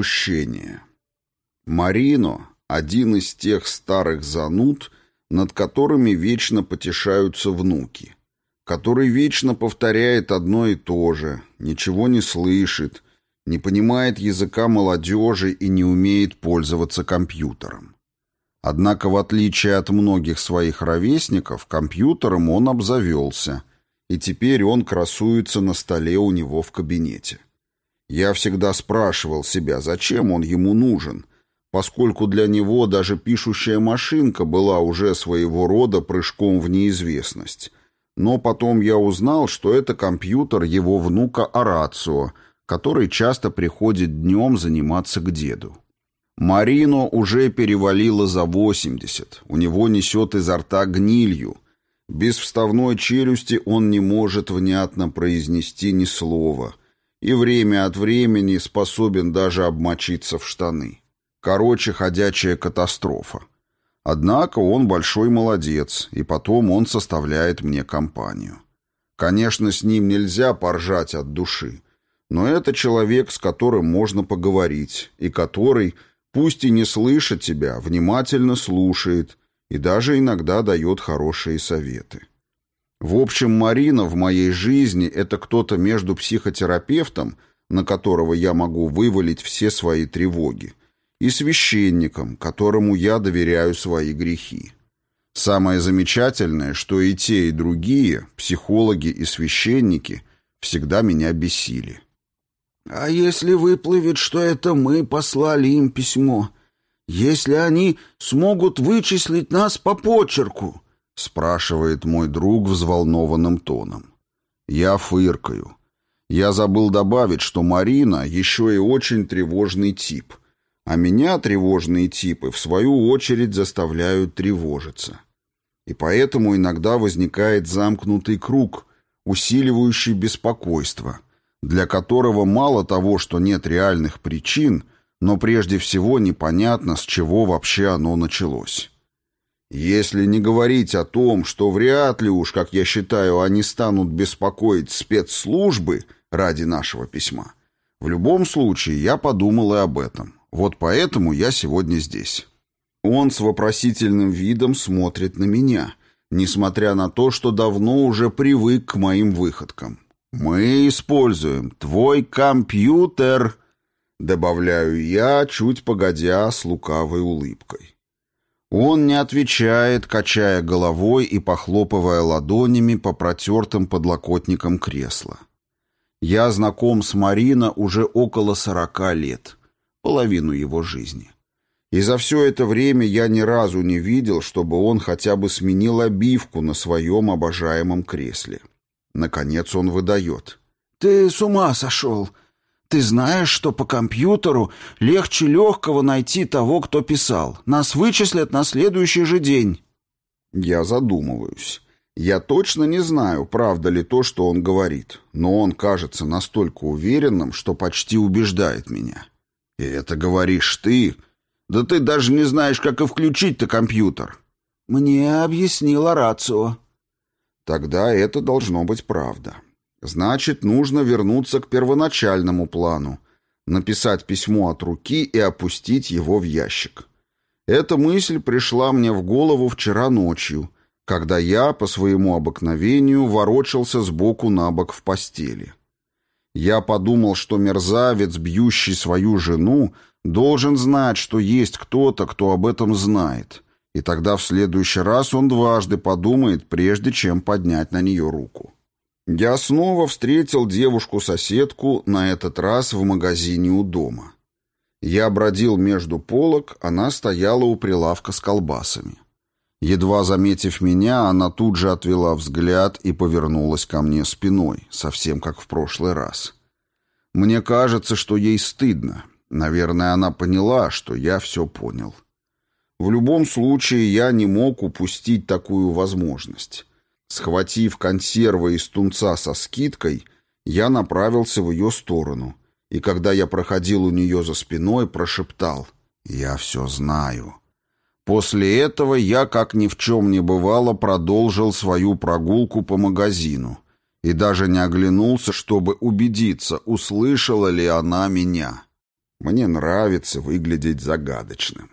Упущение. Марино – один из тех старых зануд, над которыми вечно потешаются внуки, который вечно повторяет одно и то же, ничего не слышит, не понимает языка молодежи и не умеет пользоваться компьютером. Однако, в отличие от многих своих ровесников, компьютером он обзавелся, и теперь он красуется на столе у него в кабинете. Я всегда спрашивал себя, зачем он ему нужен, поскольку для него даже пишущая машинка была уже своего рода прыжком в неизвестность. Но потом я узнал, что это компьютер его внука Арацио, который часто приходит днем заниматься к деду. Марино уже перевалило за 80, у него несет изо рта гнилью. Без вставной челюсти он не может внятно произнести ни слова и время от времени способен даже обмочиться в штаны. Короче, ходячая катастрофа. Однако он большой молодец, и потом он составляет мне компанию. Конечно, с ним нельзя поржать от души, но это человек, с которым можно поговорить, и который – Пусть и не слышит тебя, внимательно слушает и даже иногда дает хорошие советы. В общем, Марина в моей жизни – это кто-то между психотерапевтом, на которого я могу вывалить все свои тревоги, и священником, которому я доверяю свои грехи. Самое замечательное, что и те, и другие, психологи и священники, всегда меня бесили. «А если выплывет, что это мы послали им письмо? Если они смогут вычислить нас по почерку?» — спрашивает мой друг взволнованным тоном. Я фыркаю. Я забыл добавить, что Марина еще и очень тревожный тип, а меня тревожные типы, в свою очередь, заставляют тревожиться. И поэтому иногда возникает замкнутый круг, усиливающий беспокойство — для которого мало того, что нет реальных причин, но прежде всего непонятно, с чего вообще оно началось. Если не говорить о том, что вряд ли уж, как я считаю, они станут беспокоить спецслужбы ради нашего письма, в любом случае я подумал и об этом. Вот поэтому я сегодня здесь. Он с вопросительным видом смотрит на меня, несмотря на то, что давно уже привык к моим выходкам. «Мы используем твой компьютер», — добавляю я, чуть погодя с лукавой улыбкой. Он не отвечает, качая головой и похлопывая ладонями по протертым подлокотникам кресла. Я знаком с Марина уже около сорока лет, половину его жизни. И за все это время я ни разу не видел, чтобы он хотя бы сменил обивку на своем обожаемом кресле. Наконец он выдает. «Ты с ума сошел! Ты знаешь, что по компьютеру легче легкого найти того, кто писал. Нас вычислят на следующий же день». Я задумываюсь. Я точно не знаю, правда ли то, что он говорит, но он кажется настолько уверенным, что почти убеждает меня. И это говоришь ты? Да ты даже не знаешь, как и включить-то компьютер. Мне объяснила рацио. Тогда это должно быть правда. Значит, нужно вернуться к первоначальному плану, написать письмо от руки и опустить его в ящик. Эта мысль пришла мне в голову вчера ночью, когда я, по своему обыкновению, ворочался сбоку на бок в постели. Я подумал, что мерзавец, бьющий свою жену, должен знать, что есть кто-то, кто об этом знает — и тогда в следующий раз он дважды подумает, прежде чем поднять на нее руку. Я снова встретил девушку-соседку, на этот раз в магазине у дома. Я бродил между полок, она стояла у прилавка с колбасами. Едва заметив меня, она тут же отвела взгляд и повернулась ко мне спиной, совсем как в прошлый раз. Мне кажется, что ей стыдно. Наверное, она поняла, что я все понял. В любом случае я не мог упустить такую возможность. Схватив консервы из тунца со скидкой, я направился в ее сторону, и когда я проходил у нее за спиной, прошептал «Я все знаю». После этого я, как ни в чем не бывало, продолжил свою прогулку по магазину и даже не оглянулся, чтобы убедиться, услышала ли она меня. Мне нравится выглядеть загадочным.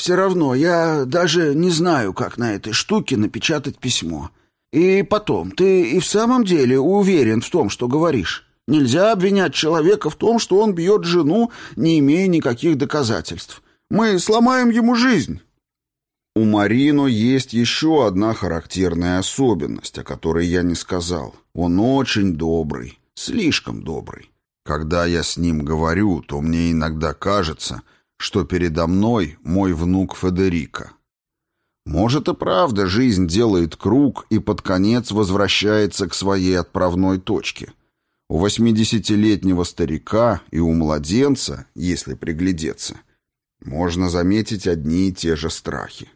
«Все равно, я даже не знаю, как на этой штуке напечатать письмо. И потом, ты и в самом деле уверен в том, что говоришь? Нельзя обвинять человека в том, что он бьет жену, не имея никаких доказательств. Мы сломаем ему жизнь». У Марино есть еще одна характерная особенность, о которой я не сказал. Он очень добрый, слишком добрый. Когда я с ним говорю, то мне иногда кажется, что передо мной мой внук Федерико. Может и правда жизнь делает круг и под конец возвращается к своей отправной точке. У восьмидесятилетнего старика и у младенца, если приглядеться, можно заметить одни и те же страхи.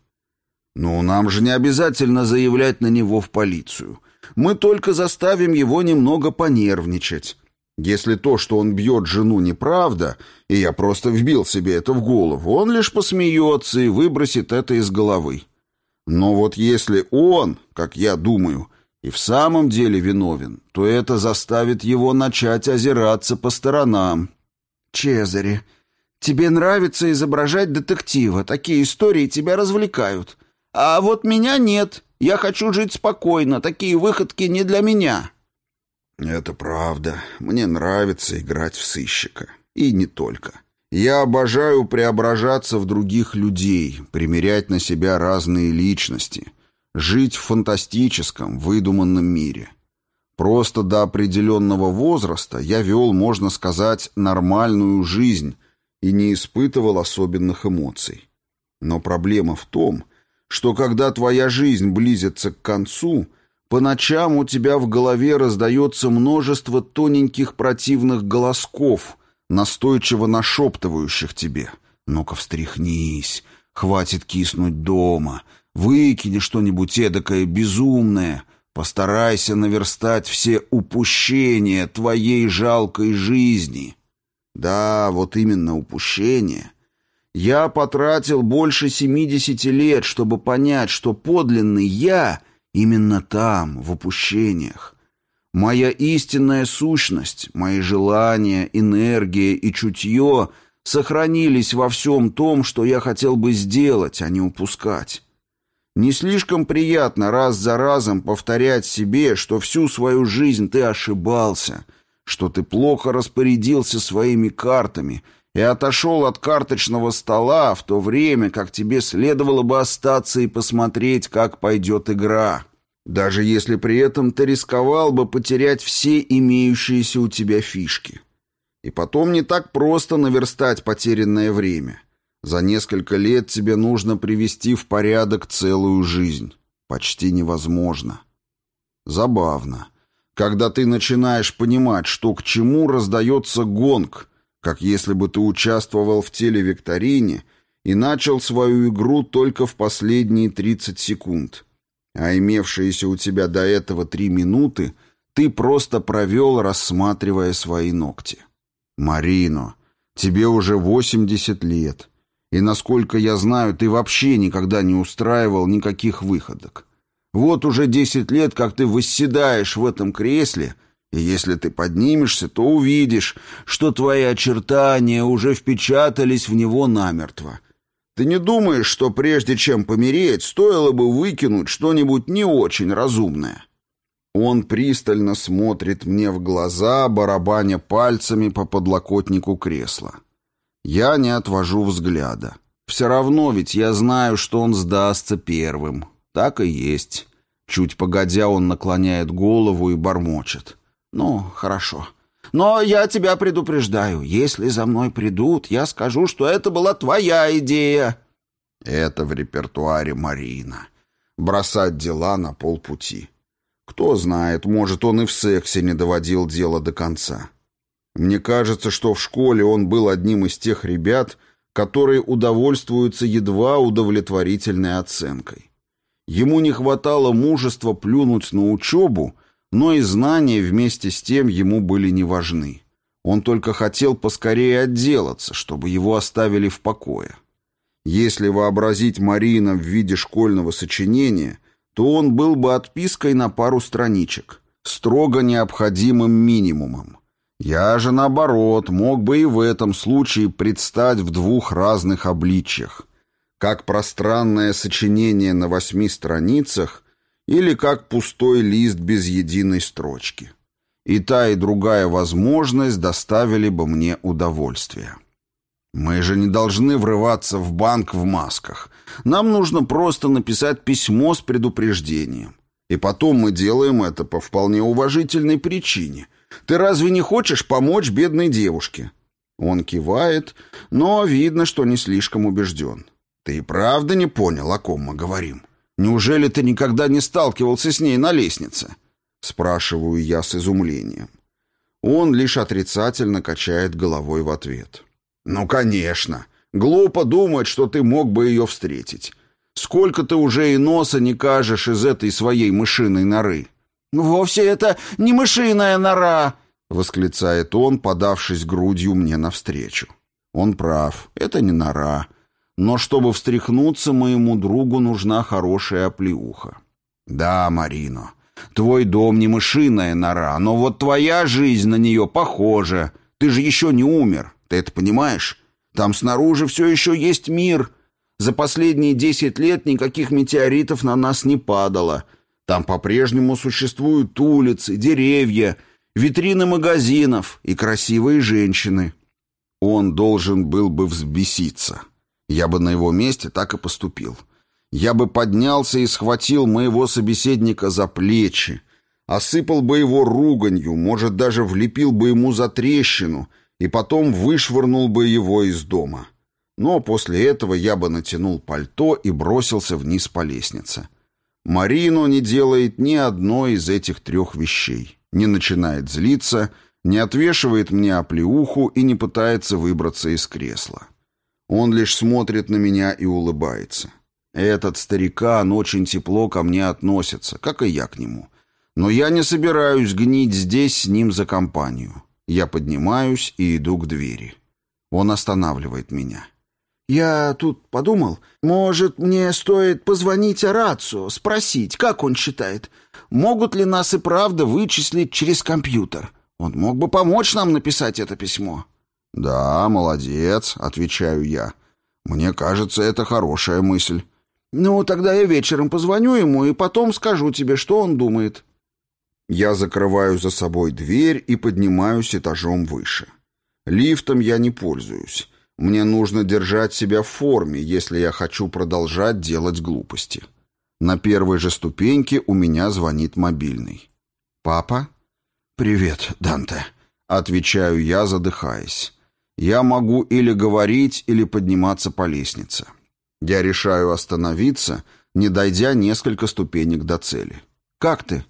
Но нам же не обязательно заявлять на него в полицию. Мы только заставим его немного понервничать. Если то, что он бьет жену, неправда, и я просто вбил себе это в голову, он лишь посмеется и выбросит это из головы. Но вот если он, как я думаю, и в самом деле виновен, то это заставит его начать озираться по сторонам. Чезаре, тебе нравится изображать детектива, такие истории тебя развлекают. А вот меня нет, я хочу жить спокойно, такие выходки не для меня». «Это правда. Мне нравится играть в сыщика. И не только. Я обожаю преображаться в других людей, примерять на себя разные личности, жить в фантастическом, выдуманном мире. Просто до определенного возраста я вел, можно сказать, нормальную жизнь и не испытывал особенных эмоций. Но проблема в том, что когда твоя жизнь близится к концу – по ночам у тебя в голове раздается множество тоненьких противных голосков, настойчиво нашептывающих тебе. «Ну-ка встряхнись, хватит киснуть дома, выкини что-нибудь эдакое безумное, постарайся наверстать все упущения твоей жалкой жизни». Да, вот именно упущения. Я потратил больше семидесяти лет, чтобы понять, что подлинный я — Именно там, в упущениях. Моя истинная сущность, мои желания, энергия и чутье сохранились во всем том, что я хотел бы сделать, а не упускать. Не слишком приятно раз за разом повторять себе, что всю свою жизнь ты ошибался, что ты плохо распорядился своими картами и отошел от карточного стола в то время, как тебе следовало бы остаться и посмотреть, как пойдет игра. Даже если при этом ты рисковал бы потерять все имеющиеся у тебя фишки. И потом не так просто наверстать потерянное время. За несколько лет тебе нужно привести в порядок целую жизнь. Почти невозможно. Забавно. Когда ты начинаешь понимать, что к чему раздается гонг – как если бы ты участвовал в телевикторине и начал свою игру только в последние 30 секунд, а имевшиеся у тебя до этого 3 минуты ты просто провел, рассматривая свои ногти. Марино, тебе уже 80 лет, и, насколько я знаю, ты вообще никогда не устраивал никаких выходок. Вот уже 10 лет, как ты восседаешь в этом кресле — и если ты поднимешься, то увидишь, что твои очертания уже впечатались в него намертво. Ты не думаешь, что прежде чем помереть, стоило бы выкинуть что-нибудь не очень разумное?» Он пристально смотрит мне в глаза, барабаня пальцами по подлокотнику кресла. Я не отвожу взгляда. Все равно ведь я знаю, что он сдастся первым. Так и есть. Чуть погодя, он наклоняет голову и бормочет. «Ну, хорошо. Но я тебя предупреждаю, если за мной придут, я скажу, что это была твоя идея». Это в репертуаре Марина. Бросать дела на полпути. Кто знает, может, он и в сексе не доводил дело до конца. Мне кажется, что в школе он был одним из тех ребят, которые удовольствуются едва удовлетворительной оценкой. Ему не хватало мужества плюнуть на учебу но и знания вместе с тем ему были не важны. Он только хотел поскорее отделаться, чтобы его оставили в покое. Если вообразить Марина в виде школьного сочинения, то он был бы отпиской на пару страничек, строго необходимым минимумом. Я же, наоборот, мог бы и в этом случае предстать в двух разных обличьях, как пространное сочинение на восьми страницах или как пустой лист без единой строчки. И та, и другая возможность доставили бы мне удовольствие. Мы же не должны врываться в банк в масках. Нам нужно просто написать письмо с предупреждением. И потом мы делаем это по вполне уважительной причине. Ты разве не хочешь помочь бедной девушке?» Он кивает, но видно, что не слишком убежден. «Ты и правда не понял, о ком мы говорим? Неужели ты никогда не сталкивался с ней на лестнице?» Спрашиваю я с изумлением. Он лишь отрицательно качает головой в ответ. «Ну, конечно. Глупо думать, что ты мог бы ее встретить. Сколько ты уже и носа не кажешь из этой своей мышиной норы?» «Вовсе это не мышиная нора!» — восклицает он, подавшись грудью мне навстречу. Он прав, это не нора. Но чтобы встряхнуться, моему другу нужна хорошая оплеуха. «Да, Марино, твой дом не мышиная нора, но вот твоя жизнь на нее похожа. Ты же еще не умер, ты это понимаешь? Там снаружи все еще есть мир. За последние десять лет никаких метеоритов на нас не падало». Там по-прежнему существуют улицы, деревья, витрины магазинов и красивые женщины. Он должен был бы взбеситься. Я бы на его месте так и поступил. Я бы поднялся и схватил моего собеседника за плечи, осыпал бы его руганью, может, даже влепил бы ему за трещину и потом вышвырнул бы его из дома. Но после этого я бы натянул пальто и бросился вниз по лестнице. Марино не делает ни одной из этих трех вещей. Не начинает злиться, не отвешивает мне оплеуху и не пытается выбраться из кресла. Он лишь смотрит на меня и улыбается. Этот старикан очень тепло ко мне относится, как и я к нему. Но я не собираюсь гнить здесь с ним за компанию. Я поднимаюсь и иду к двери. Он останавливает меня. «Я тут подумал, может, мне стоит позвонить Арацу, спросить, как он считает, могут ли нас и правда вычислить через компьютер? Он мог бы помочь нам написать это письмо». «Да, молодец», — отвечаю я. «Мне кажется, это хорошая мысль». «Ну, тогда я вечером позвоню ему и потом скажу тебе, что он думает». Я закрываю за собой дверь и поднимаюсь этажом выше. Лифтом я не пользуюсь. Мне нужно держать себя в форме, если я хочу продолжать делать глупости. На первой же ступеньке у меня звонит мобильный. «Папа?» «Привет, Данте», — отвечаю я, задыхаясь. Я могу или говорить, или подниматься по лестнице. Я решаю остановиться, не дойдя несколько ступенек до цели. «Как ты?»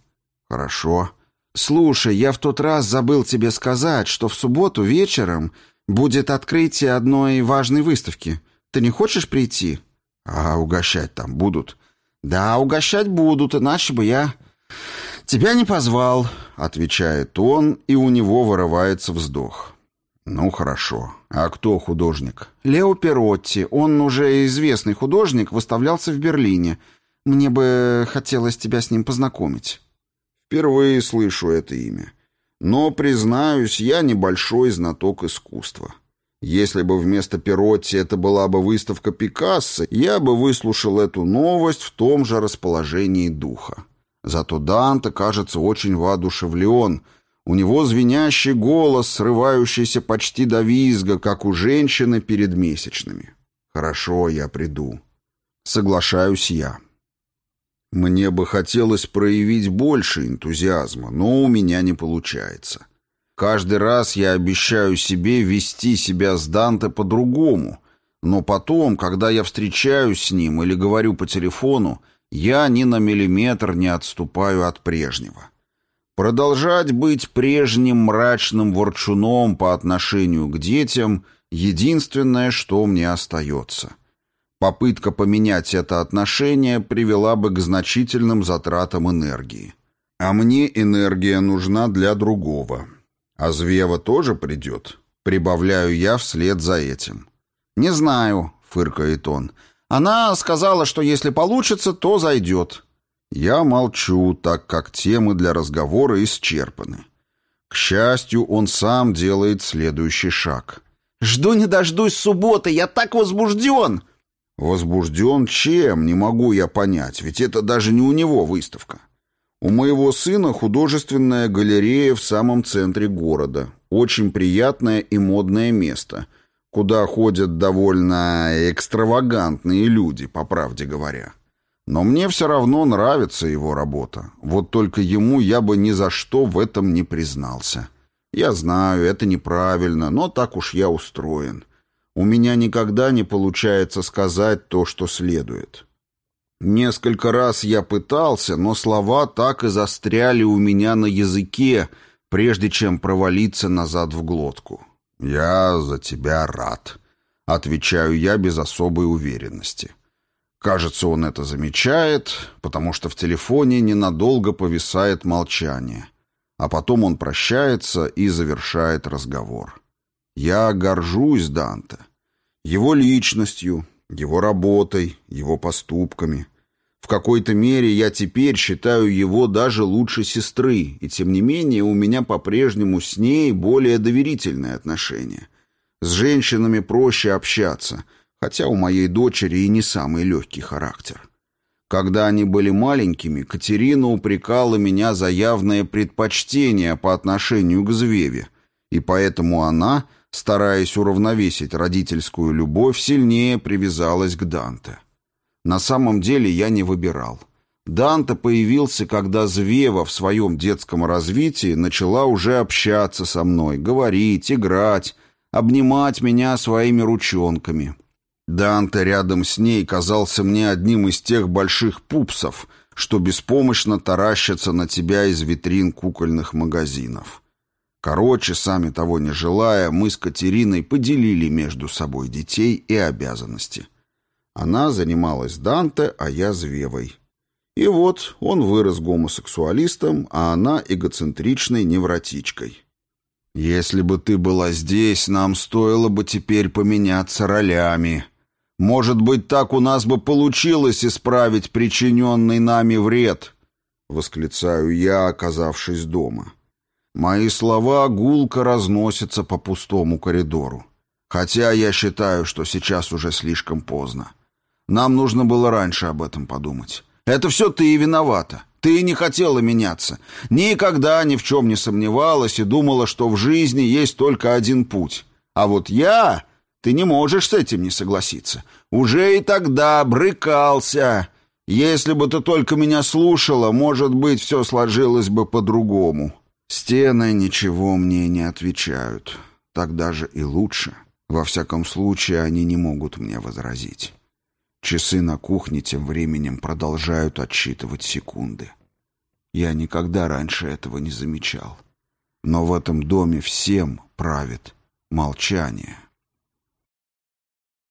«Хорошо». «Слушай, я в тот раз забыл тебе сказать, что в субботу вечером Будет открытие одной важной выставки. Ты не хочешь прийти? А угощать там будут? Да, угощать будут, иначе бы я тебя не позвал, отвечает он, и у него вырывается вздох. Ну хорошо. А кто художник? Лео Перотти. Он уже известный художник, выставлялся в Берлине. Мне бы хотелось тебя с ним познакомить. Впервые слышу это имя. Но, признаюсь, я небольшой знаток искусства. Если бы вместо Перотти это была бы выставка Пикассо, я бы выслушал эту новость в том же расположении духа. Зато Данте, кажется, очень воодушевлен. У него звенящий голос, срывающийся почти до визга, как у женщины перед месячными. «Хорошо, я приду». Соглашаюсь я. Мне бы хотелось проявить больше энтузиазма, но у меня не получается. Каждый раз я обещаю себе вести себя с Данте по-другому, но потом, когда я встречаюсь с ним или говорю по телефону, я ни на миллиметр не отступаю от прежнего. Продолжать быть прежним мрачным ворчуном по отношению к детям — единственное, что мне остается — Попытка поменять это отношение привела бы к значительным затратам энергии. А мне энергия нужна для другого. А Звева тоже придет? Прибавляю я вслед за этим. «Не знаю», — фыркает он. «Она сказала, что если получится, то зайдет». Я молчу, так как темы для разговора исчерпаны. К счастью, он сам делает следующий шаг. «Жду не дождусь субботы, я так возбужден!» «Возбужден чем? Не могу я понять, ведь это даже не у него выставка. У моего сына художественная галерея в самом центре города. Очень приятное и модное место, куда ходят довольно экстравагантные люди, по правде говоря. Но мне все равно нравится его работа. Вот только ему я бы ни за что в этом не признался. Я знаю, это неправильно, но так уж я устроен. У меня никогда не получается сказать то, что следует. Несколько раз я пытался, но слова так и застряли у меня на языке, прежде чем провалиться назад в глотку. «Я за тебя рад», — отвечаю я без особой уверенности. Кажется, он это замечает, потому что в телефоне ненадолго повисает молчание, а потом он прощается и завершает разговор. Я горжусь Данте, его личностью, его работой, его поступками. В какой-то мере я теперь считаю его даже лучше сестры, и тем не менее у меня по-прежнему с ней более доверительные отношения. С женщинами проще общаться, хотя у моей дочери и не самый легкий характер. Когда они были маленькими, Катерина упрекала меня за явное предпочтение по отношению к Звеве, и поэтому она стараясь уравновесить родительскую любовь, сильнее привязалась к Данте. На самом деле я не выбирал. Данте появился, когда Звева в своем детском развитии начала уже общаться со мной, говорить, играть, обнимать меня своими ручонками. Данте рядом с ней казался мне одним из тех больших пупсов, что беспомощно таращатся на тебя из витрин кукольных магазинов. Короче, сами того не желая, мы с Катериной поделили между собой детей и обязанности. Она занималась Данте, а я Звевой. И вот он вырос гомосексуалистом, а она эгоцентричной невротичкой. «Если бы ты была здесь, нам стоило бы теперь поменяться ролями. Может быть, так у нас бы получилось исправить причиненный нами вред», — восклицаю я, оказавшись дома. Мои слова гулко разносятся по пустому коридору. Хотя я считаю, что сейчас уже слишком поздно. Нам нужно было раньше об этом подумать. Это все ты и виновата. Ты не хотела меняться. Никогда ни в чем не сомневалась и думала, что в жизни есть только один путь. А вот я... Ты не можешь с этим не согласиться. Уже и тогда брыкался. Если бы ты только меня слушала, может быть, все сложилось бы по-другому. Стены ничего мне не отвечают. Так даже и лучше. Во всяком случае, они не могут мне возразить. Часы на кухне тем временем продолжают отсчитывать секунды. Я никогда раньше этого не замечал. Но в этом доме всем правит молчание.